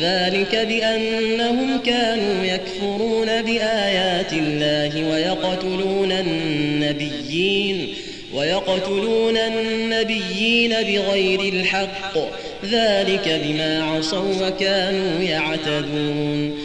ذلك بأنهم كانوا يكفرون بآيات الله ويقتلون النبيين ويقتلون النبيين بغير الحق. ذلك بما عصوا وكانوا يعتدون.